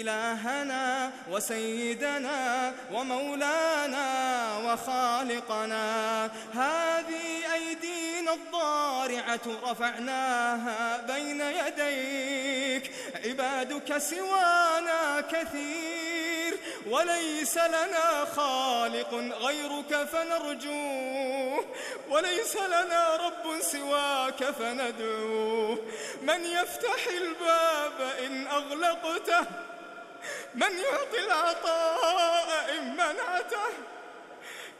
إلهنا وسيدنا ومولانا وخالقنا. هذه أيدينا الضارعة رفعناها بين يديك. عبادك سوانا كثير وليس لنا خالق غيرك فنرجوه وليس لنا رب سواك فندعوه من يفتح الباب إن أغلقته من يعطي العطاء إن منعته؟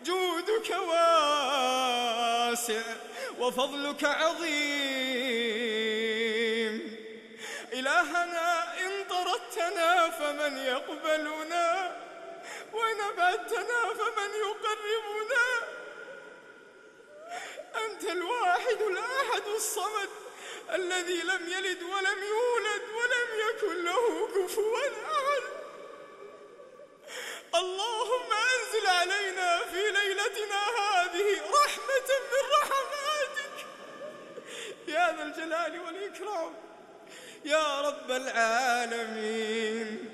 جودك واسع وفضلك عظيم. إلهنا إن طردتنا فمن يقبلنا وإن أبعدتنا فمن يقربنا. أنت الواحد الأحد الصمد الذي لم يلد ولم يولد ولم ذا الجلال والإكرام. يا رب العالمين.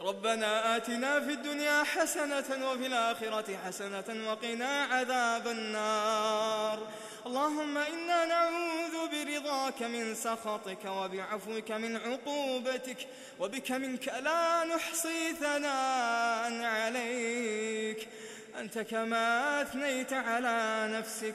ربنا آتنا في الدنيا حسنة وفي الآخرة حسنة وقنا عذاب النار. اللهم إنا نعوذ برضاك من سخطك وبعفوك من عقوبتك وبك منك لا نحصي ثناء عليك. أنت كما أثنيت على نفسك.